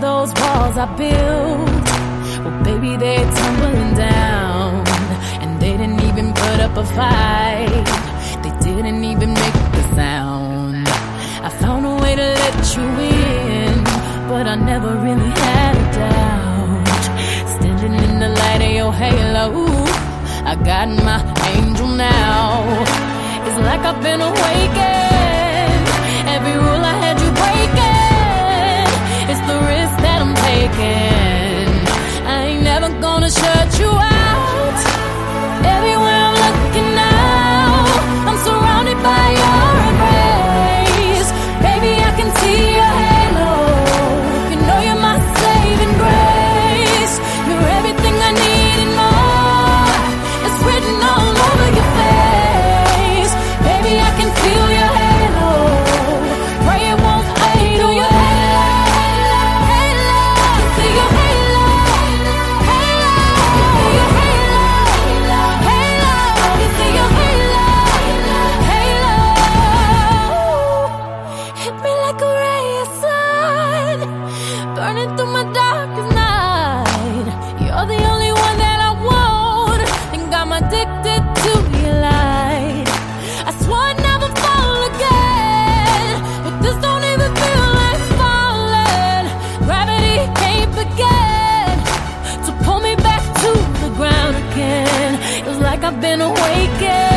built. Well, baby, they're tumbling down. And they didn't even put up a fight. They didn't even make the sound. I found a way to let you in, but I never really had a doubt. Standing in the light of your halo, I got my angel now. It's like I've been awakened. Like a ray of sun, burning through my darkest night. You're the only one that I want, got me addicted to your light. I swore I'd never fall again, but this don't even feel like falling. Gravity can't begin to pull me back to the ground again. Like I've been awakened.